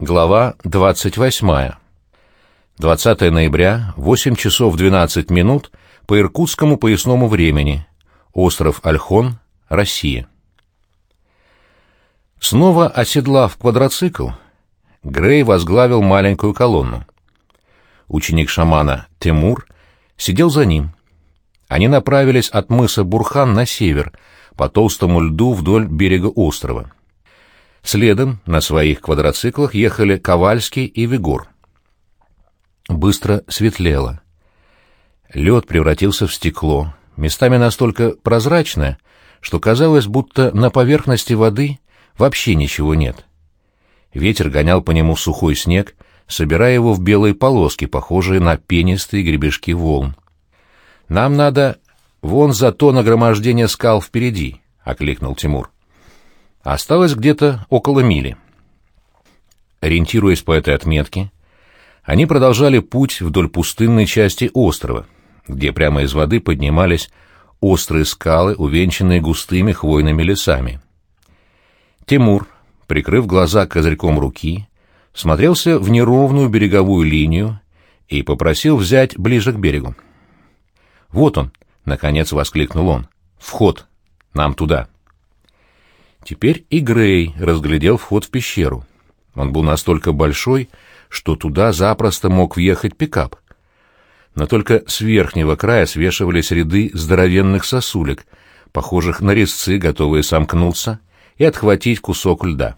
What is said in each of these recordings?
Глава 28. 20 ноября, 8 часов 12 минут по иркутскому поясному времени. Остров Ольхон, Россия. Снова оседлав квадроцикл, Грей возглавил маленькую колонну. Ученик шамана Тимур сидел за ним. Они направились от мыса Бурхан на север, по толстому льду вдоль берега острова. Следом на своих квадроциклах ехали Ковальский и Вигор. Быстро светлело. Лед превратился в стекло, местами настолько прозрачное, что казалось, будто на поверхности воды вообще ничего нет. Ветер гонял по нему сухой снег, собирая его в белые полоски, похожие на пенистые гребешки волн. «Нам надо вон за то нагромождение скал впереди», — окликнул Тимур. Осталось где-то около мили. Ориентируясь по этой отметке, они продолжали путь вдоль пустынной части острова, где прямо из воды поднимались острые скалы, увенчанные густыми хвойными лесами. Тимур, прикрыв глаза козырьком руки, смотрелся в неровную береговую линию и попросил взять ближе к берегу. «Вот он!» — наконец воскликнул он. «Вход! Нам туда!» Теперь и Грей разглядел вход в пещеру. Он был настолько большой, что туда запросто мог въехать пикап. Но только с верхнего края свешивались ряды здоровенных сосулек, похожих на резцы, готовые сомкнуться и отхватить кусок льда.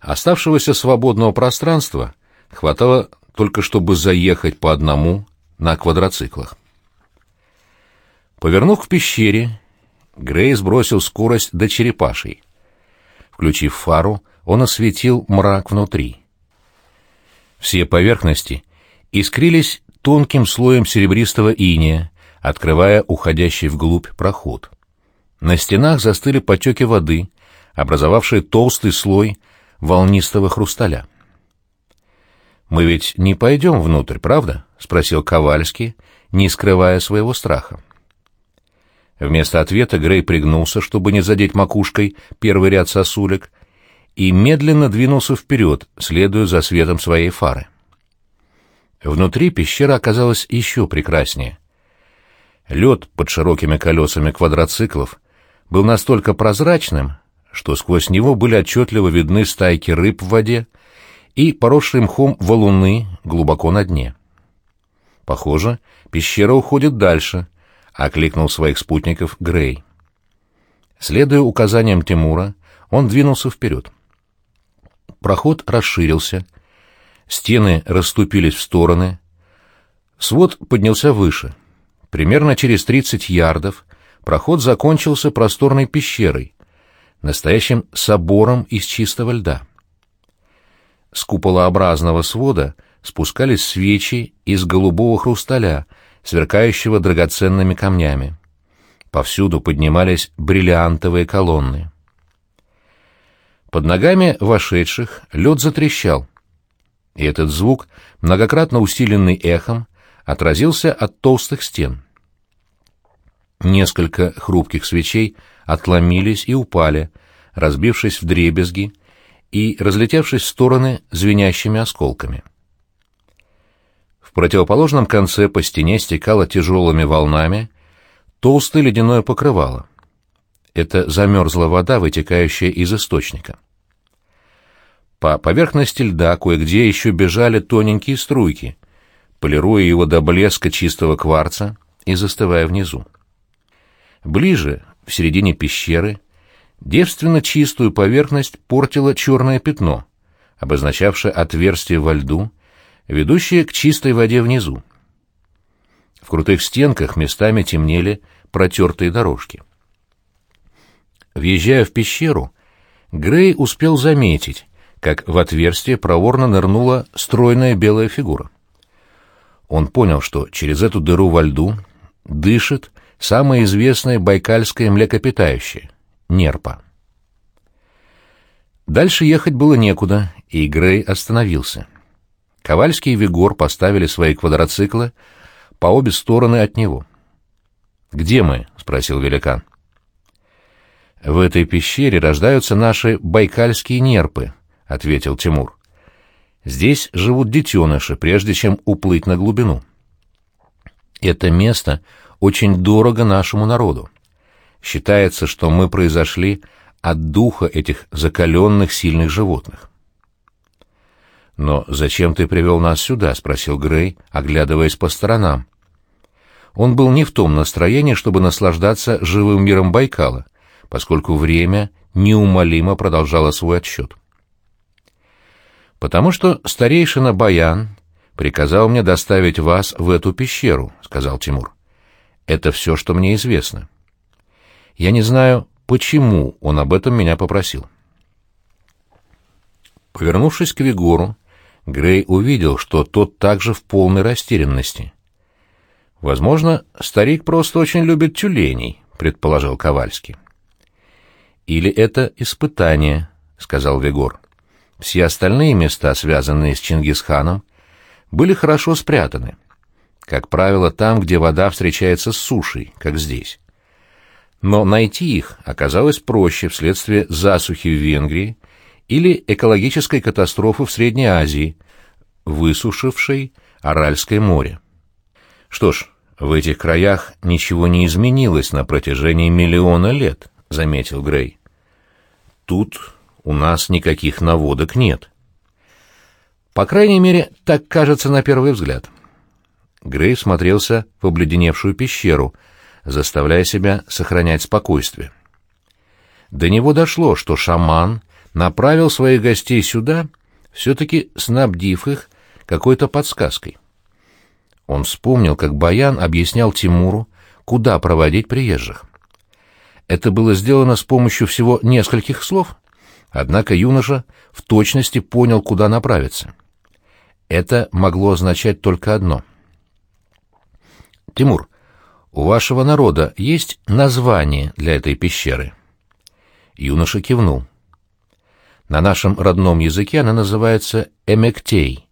Оставшегося свободного пространства хватало только чтобы заехать по одному на квадроциклах. Повернув к пещере, Грей сбросил скорость до черепашей. Включив фару, он осветил мрак внутри. Все поверхности искрились тонким слоем серебристого иния, открывая уходящий вглубь проход. На стенах застыли потеки воды, образовавшие толстый слой волнистого хрусталя. «Мы ведь не пойдем внутрь, правда?» — спросил Ковальский, не скрывая своего страха. Вместо ответа Грей пригнулся, чтобы не задеть макушкой первый ряд сосулек, и медленно двинулся вперед, следуя за светом своей фары. Внутри пещера оказалась еще прекраснее. Лед под широкими колесами квадроциклов был настолько прозрачным, что сквозь него были отчетливо видны стайки рыб в воде и поросшие мхом валуны глубоко на дне. Похоже, пещера уходит дальше —— окликнул своих спутников Грей. Следуя указаниям Тимура, он двинулся вперед. Проход расширился, стены расступились в стороны, свод поднялся выше. Примерно через 30 ярдов проход закончился просторной пещерой, настоящим собором из чистого льда. С куполообразного свода спускались свечи из голубого хрусталя, сверкающего драгоценными камнями. Повсюду поднимались бриллиантовые колонны. Под ногами вошедших лед затрещал, и этот звук, многократно усиленный эхом, отразился от толстых стен. Несколько хрупких свечей отломились и упали, разбившись в дребезги и разлетевшись в стороны звенящими осколками противоположном конце по стене стекало тяжелыми волнами толстое ледяное покрывало. Это замерзла вода, вытекающая из источника. По поверхности льда кое-где еще бежали тоненькие струйки, полируя его до блеска чистого кварца и застывая внизу. Ближе, в середине пещеры, девственно чистую поверхность портило черное пятно, обозначавшее отверстие во льду, ведущие к чистой воде внизу. В крутых стенках местами темнели протертые дорожки. Въезжая в пещеру, Грей успел заметить, как в отверстие проворно нырнула стройная белая фигура. Он понял, что через эту дыру во льду дышит самое известное байкальское млекопитающее — нерпа. Дальше ехать было некуда, и Грей остановился — Ковальский и Вигор поставили свои квадроциклы по обе стороны от него. «Где мы?» — спросил великан. «В этой пещере рождаются наши байкальские нерпы», — ответил Тимур. «Здесь живут детеныши, прежде чем уплыть на глубину. Это место очень дорого нашему народу. Считается, что мы произошли от духа этих закаленных сильных животных». «Но зачем ты привел нас сюда?» — спросил Грей, оглядываясь по сторонам. Он был не в том настроении, чтобы наслаждаться живым миром Байкала, поскольку время неумолимо продолжало свой отсчет. «Потому что старейшина Баян приказал мне доставить вас в эту пещеру», — сказал Тимур. «Это все, что мне известно. Я не знаю, почему он об этом меня попросил». Повернувшись к Вигору, Грей увидел, что тот также в полной растерянности. «Возможно, старик просто очень любит тюленей», — предположил Ковальский. «Или это испытание», — сказал Вегор. «Все остальные места, связанные с Чингисханом, были хорошо спрятаны. Как правило, там, где вода встречается с сушей, как здесь. Но найти их оказалось проще вследствие засухи в Венгрии или экологической катастрофы в Средней Азии, высушившей Аральское море. Что ж, в этих краях ничего не изменилось на протяжении миллиона лет, заметил Грей. Тут у нас никаких наводок нет. По крайней мере, так кажется на первый взгляд. Грей смотрелся в обледеневшую пещеру, заставляя себя сохранять спокойствие. До него дошло, что шаман направил своих гостей сюда, все-таки снабдив их какой-то подсказкой. Он вспомнил, как Баян объяснял Тимуру, куда проводить приезжих. Это было сделано с помощью всего нескольких слов, однако юноша в точности понял, куда направиться. Это могло означать только одно. «Тимур, у вашего народа есть название для этой пещеры?» Юноша кивнул. На нашем родном языке она называется Эмектей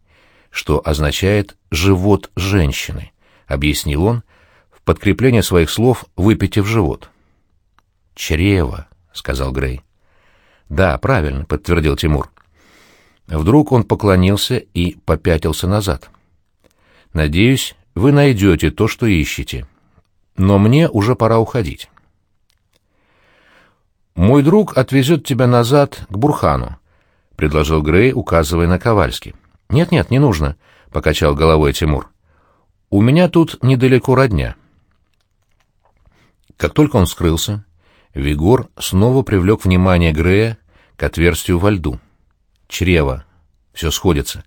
что означает «живот женщины», — объяснил он, в подкрепление своих слов выпитив живот. «Чрево», — сказал Грей. «Да, правильно», — подтвердил Тимур. Вдруг он поклонился и попятился назад. «Надеюсь, вы найдете то, что ищете. Но мне уже пора уходить». «Мой друг отвезет тебя назад к Бурхану», — предложил Грей, указывая на Ковальский. «Нет-нет, не нужно», — покачал головой Тимур. «У меня тут недалеко родня». Как только он скрылся, Вигор снова привлек внимание Грея к отверстию во льду. Чрево. Все сходится.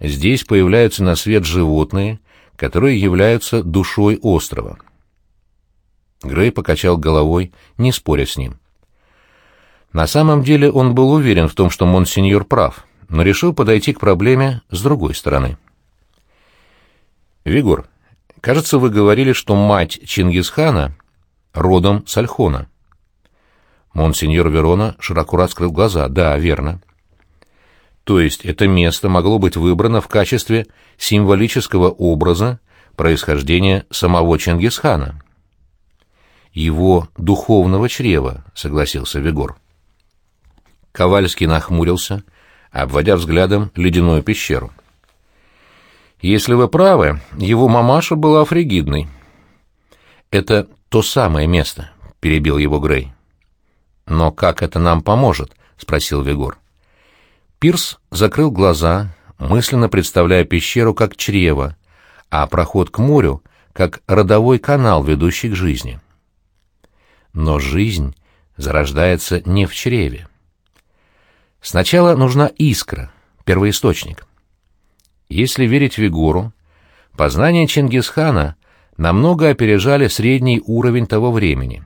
Здесь появляются на свет животные, которые являются душой острова. Грей покачал головой, не споря с ним. На самом деле он был уверен в том, что монсеньор прав но решил подойти к проблеме с другой стороны. «Вигор, кажется, вы говорили, что мать Чингисхана родом с Альхона». Монсеньор Верона широко раскрыл глаза. «Да, верно». То есть это место могло быть выбрано в качестве символического образа происхождения самого Чингисхана. Его духовного чрева, согласился Вигор. Ковальский нахмурился обводя взглядом ледяную пещеру. «Если вы правы, его мамаша была фригидной». «Это то самое место», — перебил его Грей. «Но как это нам поможет?» — спросил Вигор. Пирс закрыл глаза, мысленно представляя пещеру как чрево, а проход к морю как родовой канал, ведущий к жизни. Но жизнь зарождается не в чреве. Сначала нужна искра, первоисточник. Если верить Вигору, познания Чингисхана намного опережали средний уровень того времени.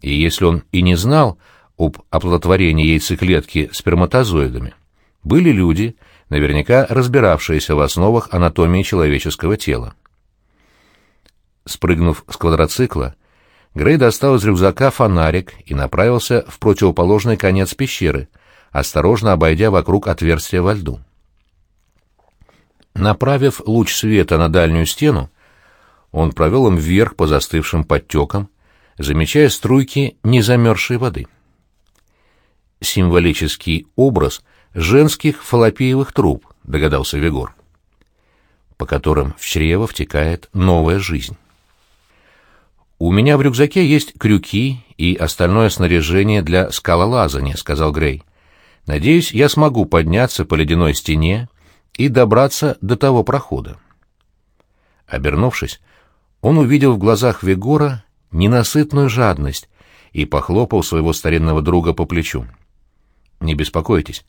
И если он и не знал об оплодотворении яйцеклетки сперматозоидами, были люди, наверняка разбиравшиеся в основах анатомии человеческого тела. Спрыгнув с квадроцикла, Грей достал из рюкзака фонарик и направился в противоположный конец пещеры — осторожно обойдя вокруг отверстия во льду. Направив луч света на дальнюю стену, он провел им вверх по застывшим подтекам, замечая струйки незамерзшей воды. Символический образ женских фаллопиевых труб, догадался Вегор, по которым в чрево втекает новая жизнь. «У меня в рюкзаке есть крюки и остальное снаряжение для скалолазания», — сказал Грей. «Надеюсь, я смогу подняться по ледяной стене и добраться до того прохода». Обернувшись, он увидел в глазах Вегора ненасытную жадность и похлопал своего старинного друга по плечу. «Не беспокойтесь.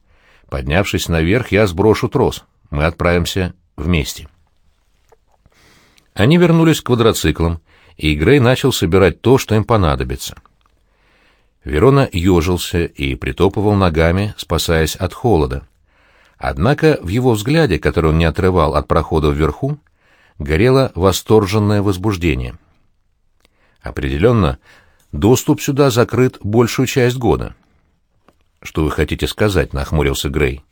Поднявшись наверх, я сброшу трос. Мы отправимся вместе». Они вернулись к квадроциклам, и Грей начал собирать то, что им понадобится. Верона ежился и притопывал ногами, спасаясь от холода. Однако в его взгляде, который он не отрывал от прохода вверху, горело восторженное возбуждение. Определенно, доступ сюда закрыт большую часть года. «Что вы хотите сказать?» — нахмурился Грей.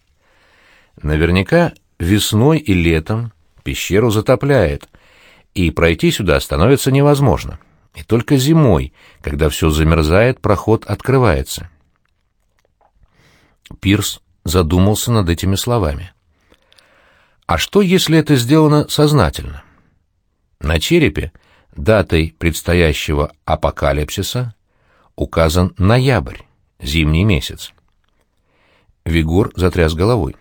«Наверняка весной и летом пещеру затопляет, и пройти сюда становится невозможно. И только зимой, когда все замерзает, проход открывается. Пирс задумался над этими словами. А что, если это сделано сознательно? На черепе датой предстоящего апокалипсиса указан ноябрь, зимний месяц. Вигор затряс головой.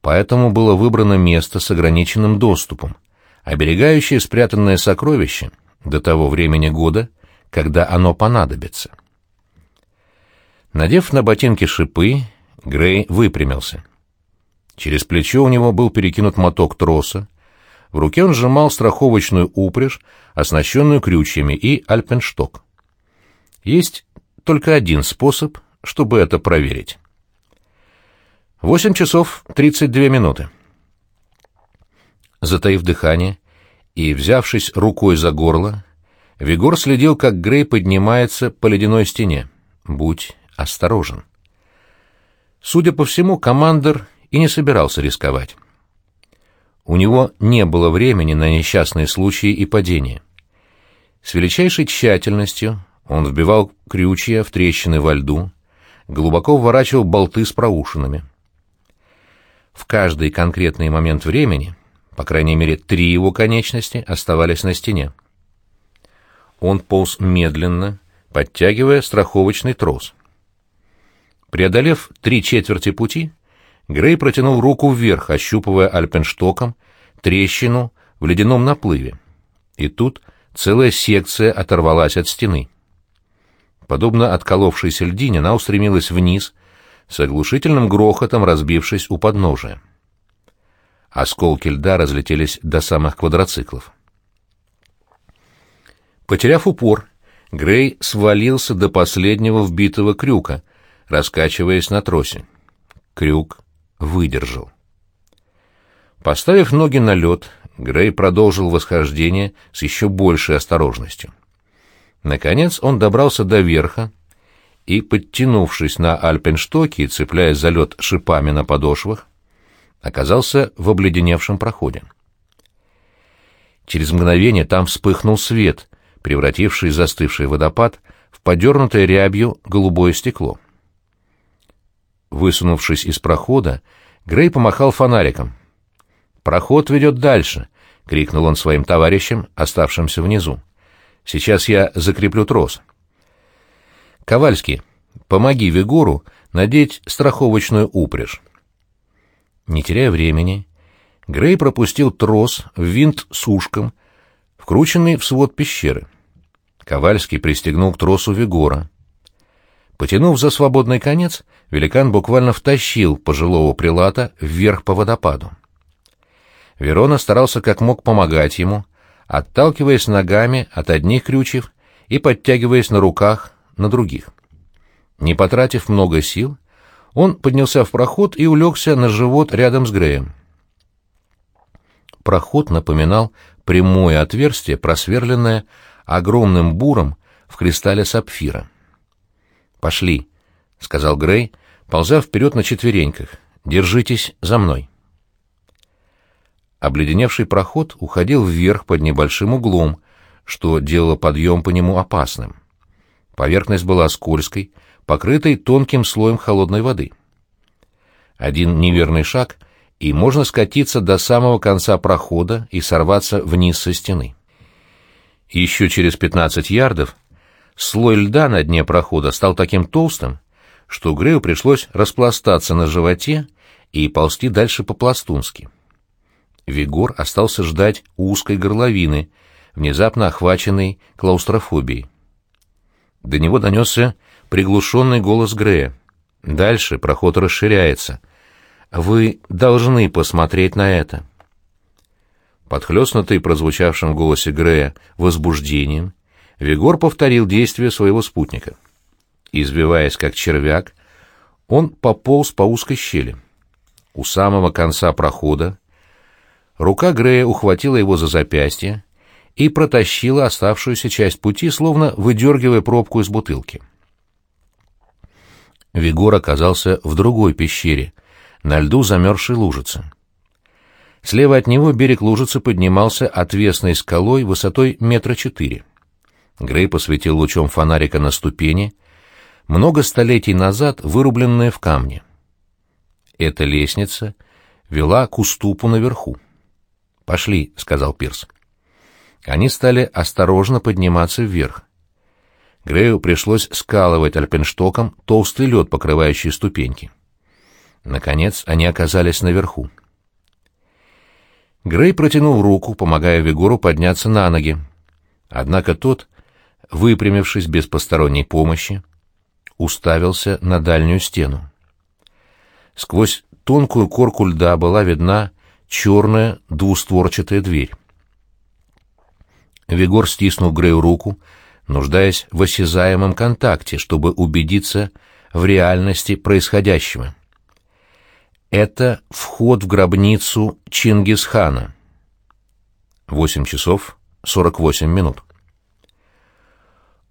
Поэтому было выбрано место с ограниченным доступом, оберегающее спрятанное сокровище до того времени года, когда оно понадобится. Надев на ботинки шипы, Грей выпрямился. Через плечо у него был перекинут моток троса, в руке он сжимал страховочную упряжь, оснащенную крючьями, и альпеншток. Есть только один способ, чтобы это проверить. Восемь часов тридцать две минуты. Затаив дыхание и взявшись рукой за горло, Вигор следил, как Грей поднимается по ледяной стене. Будь осторожен. Судя по всему, командир и не собирался рисковать. У него не было времени на несчастные случаи и падения. С величайшей тщательностью он вбивал крючья в трещины во льду, глубоко вворачивал болты с проушинами. В каждый конкретный момент времени по крайней мере, три его конечности оставались на стене. Он полз медленно, подтягивая страховочный трос. Преодолев три четверти пути, Грей протянул руку вверх, ощупывая альпенштоком трещину в ледяном наплыве. И тут целая секция оторвалась от стены. Подобно отколовшейся льдине, она устремилась вниз, с оглушительным грохотом разбившись у подножия. Осколки льда разлетелись до самых квадроциклов. Потеряв упор, Грей свалился до последнего вбитого крюка, раскачиваясь на тросе. Крюк выдержал. Поставив ноги на лед, Грей продолжил восхождение с еще большей осторожностью. Наконец он добрался до верха и, подтянувшись на альпенштоке и цепляясь за лед шипами на подошвах, оказался в обледеневшем проходе. Через мгновение там вспыхнул свет, превративший застывший водопад в подернутое рябью голубое стекло. Высунувшись из прохода, Грей помахал фонариком. «Проход ведет дальше!» — крикнул он своим товарищам, оставшимся внизу. «Сейчас я закреплю трос». «Ковальский, помоги Вигору надеть страховочную упряжь». Не теряя времени, Грей пропустил трос в винт с ушком, вкрученный в свод пещеры. Ковальский пристегнул к тросу Вигора. Потянув за свободный конец, великан буквально втащил пожилого прилата вверх по водопаду. Верона старался как мог помогать ему, отталкиваясь ногами от одних крючев и подтягиваясь на руках на других. Не потратив много сил, он поднялся в проход и улегся на живот рядом с Греем. Проход напоминал прямое отверстие, просверленное огромным буром в кристалле сапфира. «Пошли», — сказал Грей, ползя вперед на четвереньках. «Держитесь за мной». Обледеневший проход уходил вверх под небольшим углом, что делало подъем по нему опасным. Поверхность была скользкой, покрытой тонким слоем холодной воды. Один неверный шаг, и можно скатиться до самого конца прохода и сорваться вниз со стены. Еще через 15 ярдов слой льда на дне прохода стал таким толстым, что Грею пришлось распластаться на животе и ползти дальше по-пластунски. Вигор остался ждать у узкой горловины, внезапно охваченной клаустрофобией. До него донесся приглушенный голос Грея. Дальше проход расширяется. Вы должны посмотреть на это. Подхлестнутый прозвучавшим в голосе Грея возбуждением, Вигор повторил действия своего спутника. Избиваясь как червяк, он пополз по узкой щели. У самого конца прохода рука Грея ухватила его за запястье и протащила оставшуюся часть пути, словно выдергивая пробку из бутылки. Вигор оказался в другой пещере, на льду замерзшей лужицы. Слева от него берег лужицы поднимался отвесной скалой высотой метра четыре. Грей посветил лучом фонарика на ступени, много столетий назад вырубленные в камне. Эта лестница вела к уступу наверху. «Пошли», — сказал Пирс. Они стали осторожно подниматься вверх. Грею пришлось скалывать альпенштоком толстый лед, покрывающий ступеньки. Наконец они оказались наверху. Грей протянул руку, помогая Вигору подняться на ноги. Однако тот, выпрямившись без посторонней помощи, уставился на дальнюю стену. Сквозь тонкую корку льда была видна черная двустворчатая дверь. Вигор стиснул Грею руку, нуждаясь в осязаемом контакте, чтобы убедиться в реальности происходящего. Это вход в гробницу Чингисхана. Восемь часов сорок восемь минут.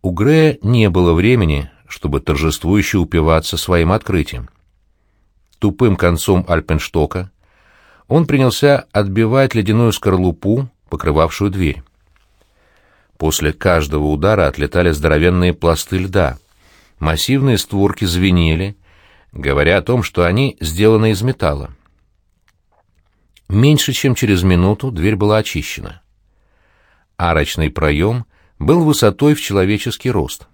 У Грея не было времени, чтобы торжествующе упиваться своим открытием. Тупым концом альпенштока он принялся отбивать ледяную скорлупу, покрывавшую дверь. После каждого удара отлетали здоровенные пласты льда. Массивные створки звенели, говоря о том, что они сделаны из металла. Меньше чем через минуту дверь была очищена. Арочный проем был высотой в человеческий рост.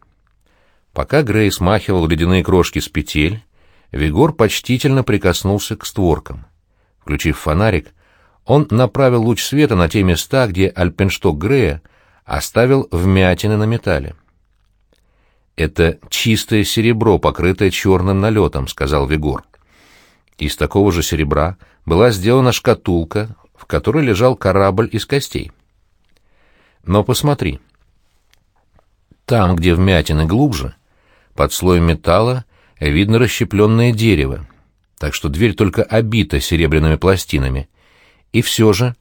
Пока Грей смахивал ледяные крошки с петель, Вигор почтительно прикоснулся к створкам. Включив фонарик, он направил луч света на те места, где альпеншток Грея — оставил вмятины на металле. «Это чистое серебро, покрытое черным налетом», — сказал Вигор. Из такого же серебра была сделана шкатулка, в которой лежал корабль из костей. Но посмотри. Там, где вмятины глубже, под слоем металла видно расщепленное дерево, так что дверь только обита серебряными пластинами. И все же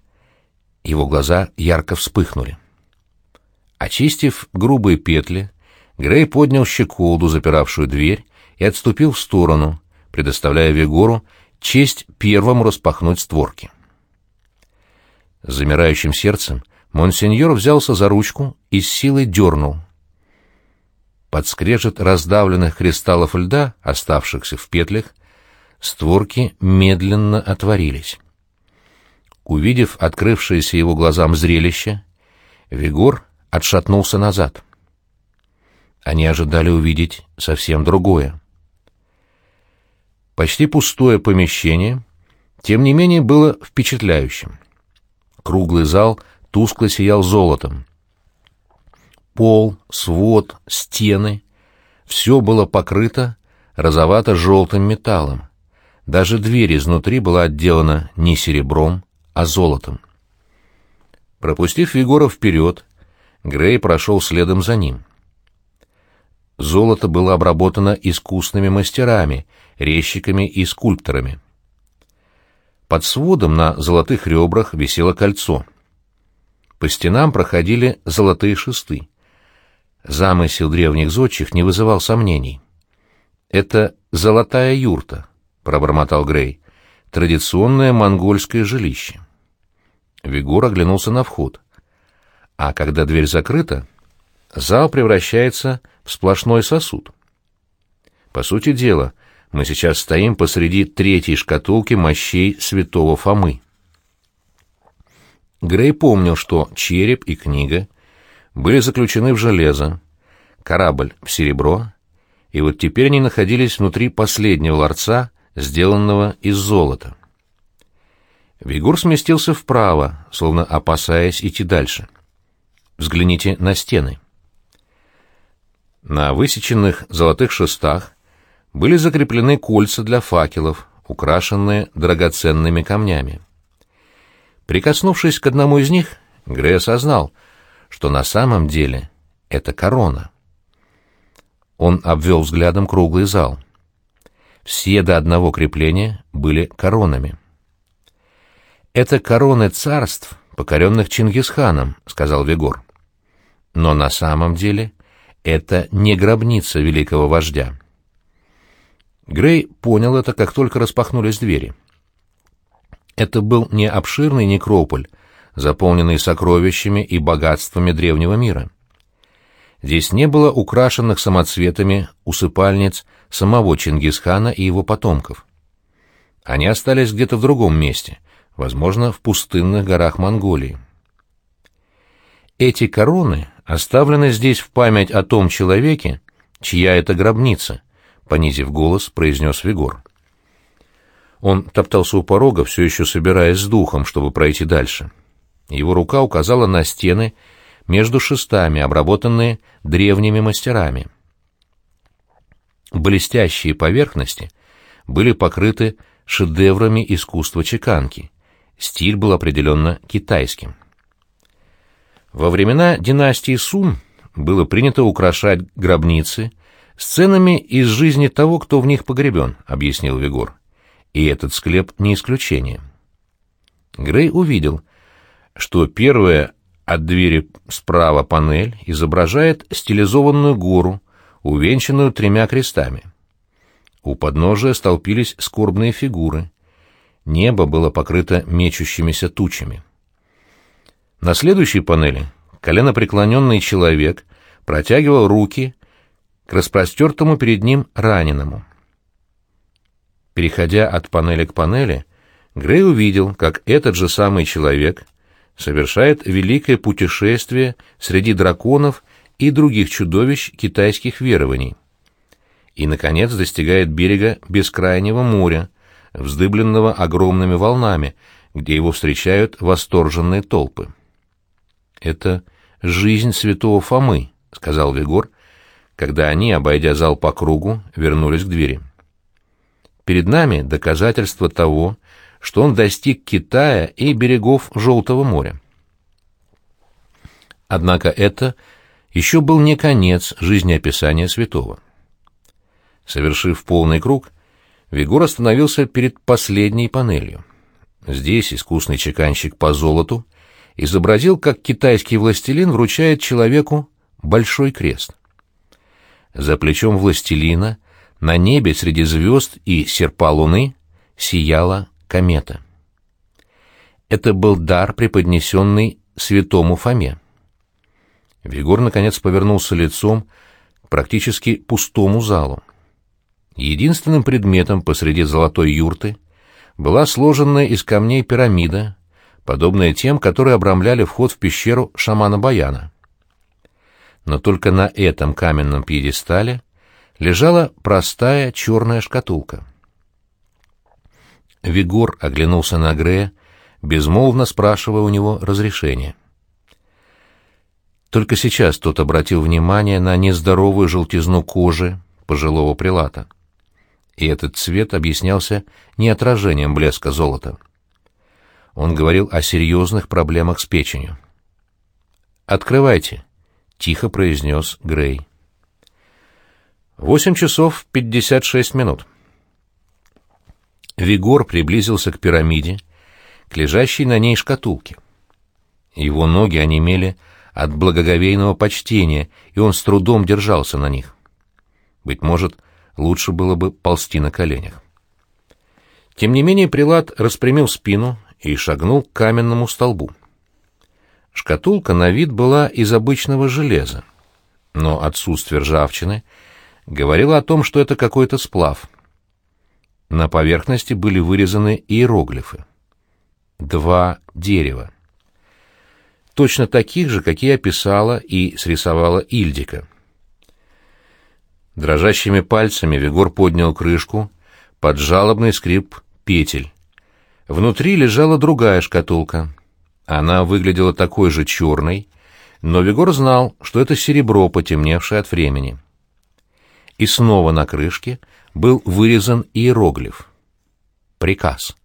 его глаза ярко вспыхнули. Очистив грубые петли, Грей поднял щеколду, запиравшую дверь, и отступил в сторону, предоставляя Вегору честь первому распахнуть створки. С замирающим сердцем монсеньор взялся за ручку и с силой дернул. Под скрежет раздавленных кристаллов льда, оставшихся в петлях, створки медленно отворились. Увидев открывшееся его глазам зрелище, Вигор отшатнулся назад. Они ожидали увидеть совсем другое. Почти пустое помещение, тем не менее, было впечатляющим. Круглый зал тускло сиял золотом. Пол, свод, стены — все было покрыто розовато-желтым металлом. Даже дверь изнутри была отделана не серебром, а золотом. Пропустив Егора вперед, Грей прошел следом за ним. Золото было обработано искусными мастерами, резчиками и скульпторами. Под сводом на золотых ребрах висело кольцо. По стенам проходили золотые шесты. Замысел древних зодчих не вызывал сомнений. «Это золотая юрта», — пробормотал Грей, — «традиционное монгольское жилище». Вигор оглянулся на вход а когда дверь закрыта, зал превращается в сплошной сосуд. По сути дела, Мы сейчас стоим посреди третьей шкатулки мощей святого Фомы. Грей помнил, что череп и книга были заключены в железо, корабль в серебро, и вот теперь они находились внутри последнего ларца, сделанного из золота. Вигур сместился вправо, словно опасаясь идти дальше. Взгляните на стены. На высеченных золотых шестах были закреплены кольца для факелов, украшенные драгоценными камнями. Прикоснувшись к одному из них, Грей осознал, что на самом деле это корона. Он обвел взглядом круглый зал. Все до одного крепления были коронами. «Это короны царств, покоренных Чингисханом», — сказал Вегор. «Но на самом деле это не гробница великого вождя». Грей понял это, как только распахнулись двери. Это был не обширный некрополь, заполненный сокровищами и богатствами древнего мира. Здесь не было украшенных самоцветами усыпальниц самого Чингисхана и его потомков. Они остались где-то в другом месте, возможно, в пустынных горах Монголии. Эти короны оставлены здесь в память о том человеке, чья это гробница, понизив голос, произнес Вигор. Он топтался у порога, все еще собираясь с духом, чтобы пройти дальше. Его рука указала на стены между шестами, обработанные древними мастерами. Блестящие поверхности были покрыты шедеврами искусства чеканки. Стиль был определенно китайским. Во времена династии Сун было принято украшать гробницы сценами из жизни того, кто в них погребен, объяснил Вигор. И этот склеп не исключение. Грей увидел, что первая от двери справа панель изображает стилизованную гору, увенчанную тремя крестами. У подножия столпились скорбные фигуры. Небо было покрыто мечущимися тучами. На следующей панели коленопреклоненный человек протягивал руки к распростертому перед ним раненому. Переходя от панели к панели, Грей увидел, как этот же самый человек совершает великое путешествие среди драконов и других чудовищ китайских верований. И, наконец, достигает берега бескрайнего моря, вздыбленного огромными волнами, где его встречают восторженные толпы. «Это жизнь святого Фомы», — сказал Вигор, когда они, обойдя зал по кругу, вернулись к двери. «Перед нами доказательство того, что он достиг Китая и берегов Желтого моря. Однако это еще был не конец жизнеописания святого. Совершив полный круг, Вигор остановился перед последней панелью. Здесь искусный чеканщик по золоту изобразил, как китайский властелин вручает человеку большой крест. За плечом властелина на небе среди звезд и серпа луны сияла комета. Это был дар, преподнесенный святому Фоме. Вигор, наконец, повернулся лицом к практически пустому залу. Единственным предметом посреди золотой юрты была сложенная из камней пирамида, подобная тем, которые обрамляли вход в пещеру шамана Баяна. Но только на этом каменном пьедестале лежала простая черная шкатулка. Вигор оглянулся на Грея, безмолвно спрашивая у него разрешения. Только сейчас тот обратил внимание на нездоровую желтизну кожи пожилого прилата. И этот цвет объяснялся не отражением блеска золота. Он говорил о серьезных проблемах с печенью. «Открывайте», — тихо произнес Грей. Восемь часов пятьдесят шесть минут. Вигор приблизился к пирамиде, к лежащей на ней шкатулке. Его ноги онемели от благоговейного почтения, и он с трудом держался на них. Быть может, лучше было бы ползти на коленях. Тем не менее прилад распрямил спину и шагнул к каменному столбу. Шкатулка на вид была из обычного железа, но отсутствие ржавчины говорило о том, что это какой-то сплав — На поверхности были вырезаны иероглифы. Два дерева. Точно таких же, какие описала и срисовала Ильдика. Дрожащими пальцами Вигор поднял крышку под жалобный скрип петель. Внутри лежала другая шкатулка. Она выглядела такой же черной, но Вигор знал, что это серебро, потемневшее от времени. И снова на крышке был вырезан иероглиф. Приказ.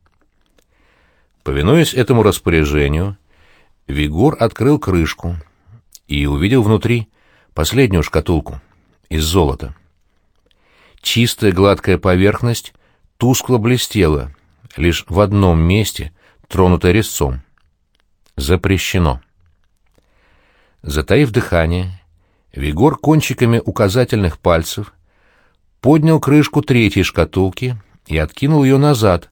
Повинуясь этому распоряжению, Вигор открыл крышку и увидел внутри последнюю шкатулку из золота. Чистая гладкая поверхность тускло блестела, лишь в одном месте, тронутая резцом. Запрещено. Затаив дыхание, Вигор кончиками указательных пальцев поднял крышку третьей шкатулки и откинул ее назад,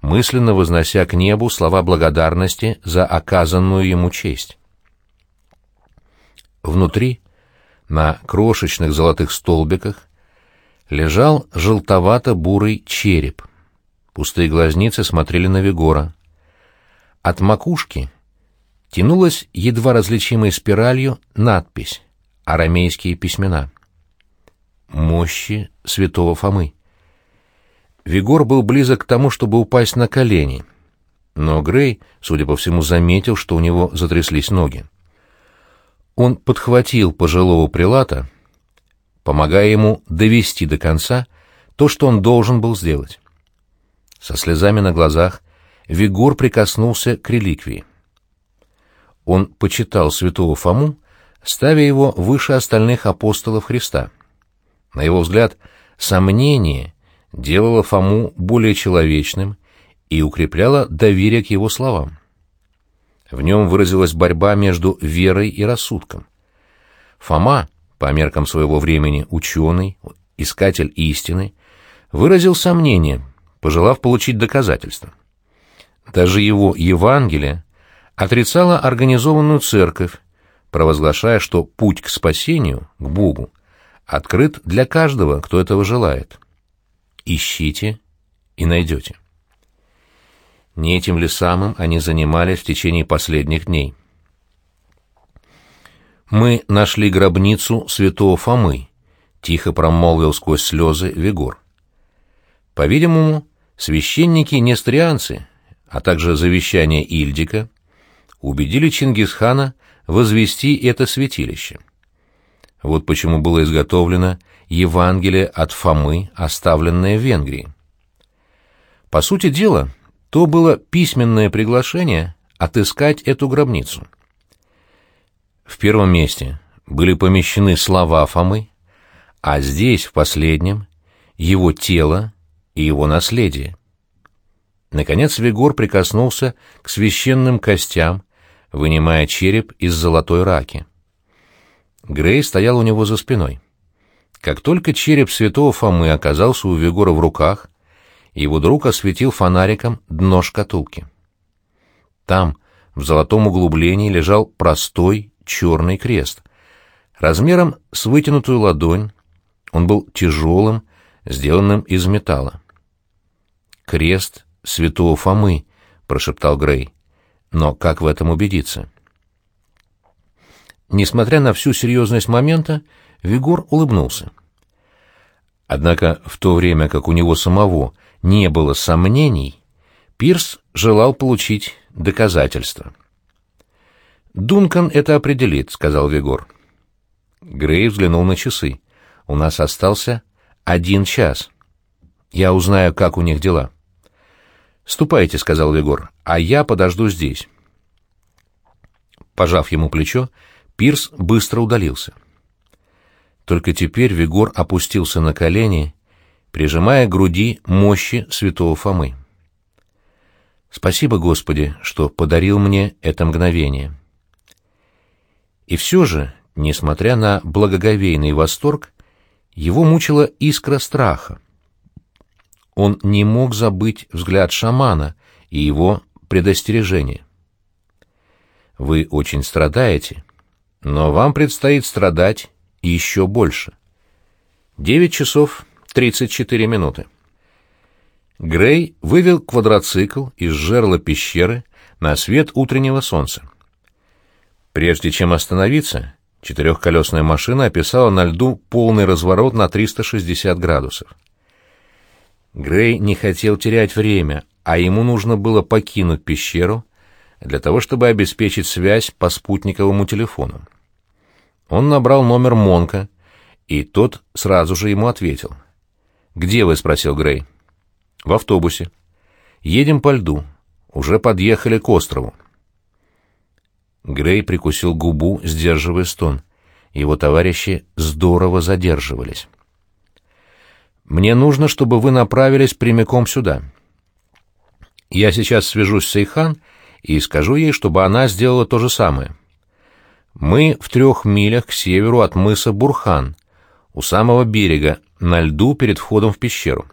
мысленно вознося к небу слова благодарности за оказанную ему честь. Внутри, на крошечных золотых столбиках, лежал желтовато-бурый череп. Пустые глазницы смотрели на Вигора. От макушки тянулась едва различимой спиралью надпись «Арамейские письмена». «Мощи святого Фомы». Вигор был близок к тому, чтобы упасть на колени, но Грей, судя по всему, заметил, что у него затряслись ноги. Он подхватил пожилого прилата, помогая ему довести до конца то, что он должен был сделать. Со слезами на глазах Вигор прикоснулся к реликвии. Он почитал святого Фому, ставя его выше остальных апостолов Христа. На его взгляд, сомнение делало Фому более человечным и укрепляло доверие к его словам. В нем выразилась борьба между верой и рассудком. Фома, по меркам своего времени ученый, искатель истины, выразил сомнение, пожелав получить доказательства. Даже его Евангелие отрицало организованную церковь, провозглашая, что путь к спасению, к Богу, открыт для каждого, кто этого желает. Ищите и найдете. Не этим ли самым они занимались в течение последних дней? «Мы нашли гробницу святого Фомы», — тихо промолвил сквозь слезы Вигор. По-видимому, священники-нестрианцы, а также завещание Ильдика, убедили Чингисхана возвести это святилище. Вот почему было изготовлено Евангелие от Фомы, оставленное в Венгрии. По сути дела, то было письменное приглашение отыскать эту гробницу. В первом месте были помещены слова Фомы, а здесь, в последнем, его тело и его наследие. Наконец Вигор прикоснулся к священным костям, вынимая череп из золотой раки. Грей стоял у него за спиной. Как только череп святого Фомы оказался у Вигора в руках, его друг осветил фонариком дно шкатулки. Там, в золотом углублении, лежал простой черный крест. Размером с вытянутую ладонь, он был тяжелым, сделанным из металла. «Крест святого Фомы», — прошептал Грей. «Но как в этом убедиться?» Несмотря на всю серьезность момента, Вигор улыбнулся. Однако в то время, как у него самого не было сомнений, Пирс желал получить доказательства. «Дункан это определит», — сказал Вигор. Грей взглянул на часы. «У нас остался один час. Я узнаю, как у них дела». «Ступайте», — сказал Вигор, — «а я подожду здесь». Пожав ему плечо, Пирс быстро удалился. Только теперь Вигор опустился на колени, прижимая к груди мощи святого Фомы. «Спасибо, Господи, что подарил мне это мгновение». И все же, несмотря на благоговейный восторг, его мучила искра страха. Он не мог забыть взгляд шамана и его предостережение. «Вы очень страдаете, но вам предстоит страдать еще больше». Девять часов тридцать четыре минуты. Грей вывел квадроцикл из жерла пещеры на свет утреннего солнца. Прежде чем остановиться, четырехколесная машина описала на льду полный разворот на 360 градусов. Грей не хотел терять время, а ему нужно было покинуть пещеру для того, чтобы обеспечить связь по спутниковому телефону. Он набрал номер Монка, и тот сразу же ему ответил. «Где вы?» — спросил Грей. «В автобусе. Едем по льду. Уже подъехали к острову». Грей прикусил губу, сдерживая стон. Его товарищи здорово задерживались. «Мне нужно, чтобы вы направились прямиком сюда. Я сейчас свяжусь с Сейхан и скажу ей, чтобы она сделала то же самое. Мы в трех милях к северу от мыса Бурхан, у самого берега, на льду перед входом в пещеру.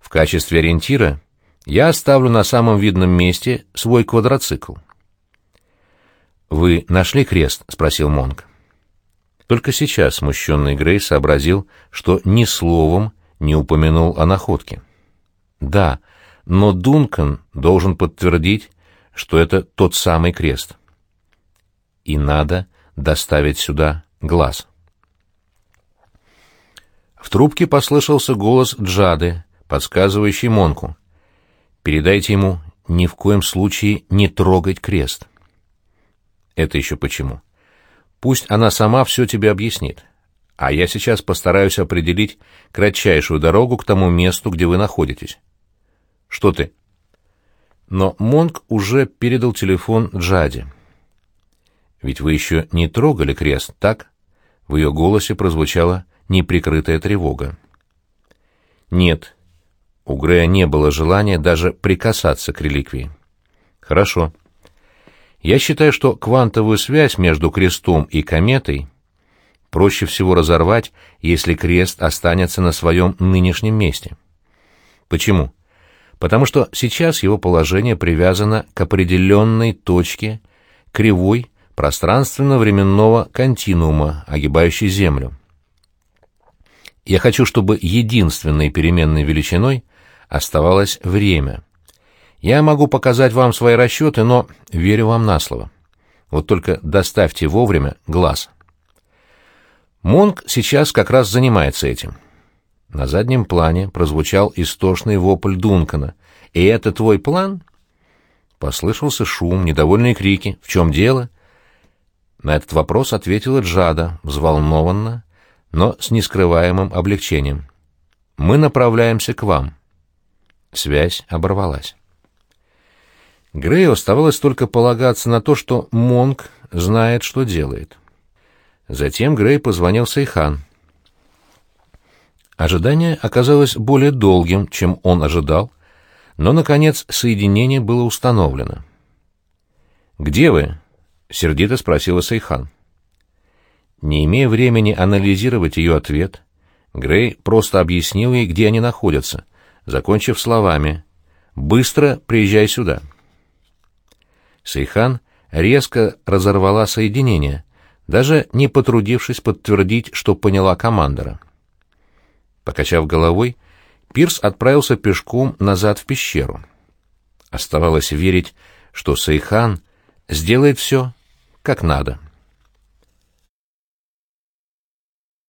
В качестве ориентира я оставлю на самом видном месте свой квадроцикл. «Вы нашли крест?» — спросил Монг. Только сейчас смущенный Грей сообразил, что ни словом не упомянул о находке. «Да, но Дункан должен подтвердить, что это тот самый крест» и надо доставить сюда глаз. В трубке послышался голос Джады, подсказывающий Монку. «Передайте ему ни в коем случае не трогать крест». «Это еще почему?» «Пусть она сама все тебе объяснит, а я сейчас постараюсь определить кратчайшую дорогу к тому месту, где вы находитесь». «Что ты?» Но Монк уже передал телефон Джаде. Ведь вы еще не трогали крест, так? В ее голосе прозвучала неприкрытая тревога. Нет. У Грея не было желания даже прикасаться к реликвии. Хорошо. Я считаю, что квантовую связь между крестом и кометой проще всего разорвать, если крест останется на своем нынешнем месте. Почему? Потому что сейчас его положение привязано к определенной точке кривой пространственно-временного континуума, огибающей Землю. Я хочу, чтобы единственной переменной величиной оставалось время. Я могу показать вам свои расчеты, но верю вам на слово. Вот только доставьте вовремя глаз. Монг сейчас как раз занимается этим. На заднем плане прозвучал истошный вопль Дункана. «И это твой план?» Послышался шум, недовольные крики. «В чем дело?» На этот вопрос ответила Джада, взволнованно, но с нескрываемым облегчением. «Мы направляемся к вам». Связь оборвалась. Грею оставалось только полагаться на то, что Монг знает, что делает. Затем Грей позвонил Сейхан. Ожидание оказалось более долгим, чем он ожидал, но, наконец, соединение было установлено. «Где вы?» — сердито спросила Сейхан. Не имея времени анализировать ее ответ, Грей просто объяснил ей, где они находятся, закончив словами «Быстро приезжай сюда». Сейхан резко разорвала соединение, даже не потрудившись подтвердить, что поняла командора. Покачав головой, Пирс отправился пешком назад в пещеру. Оставалось верить, что Сейхан сделает все, как надо.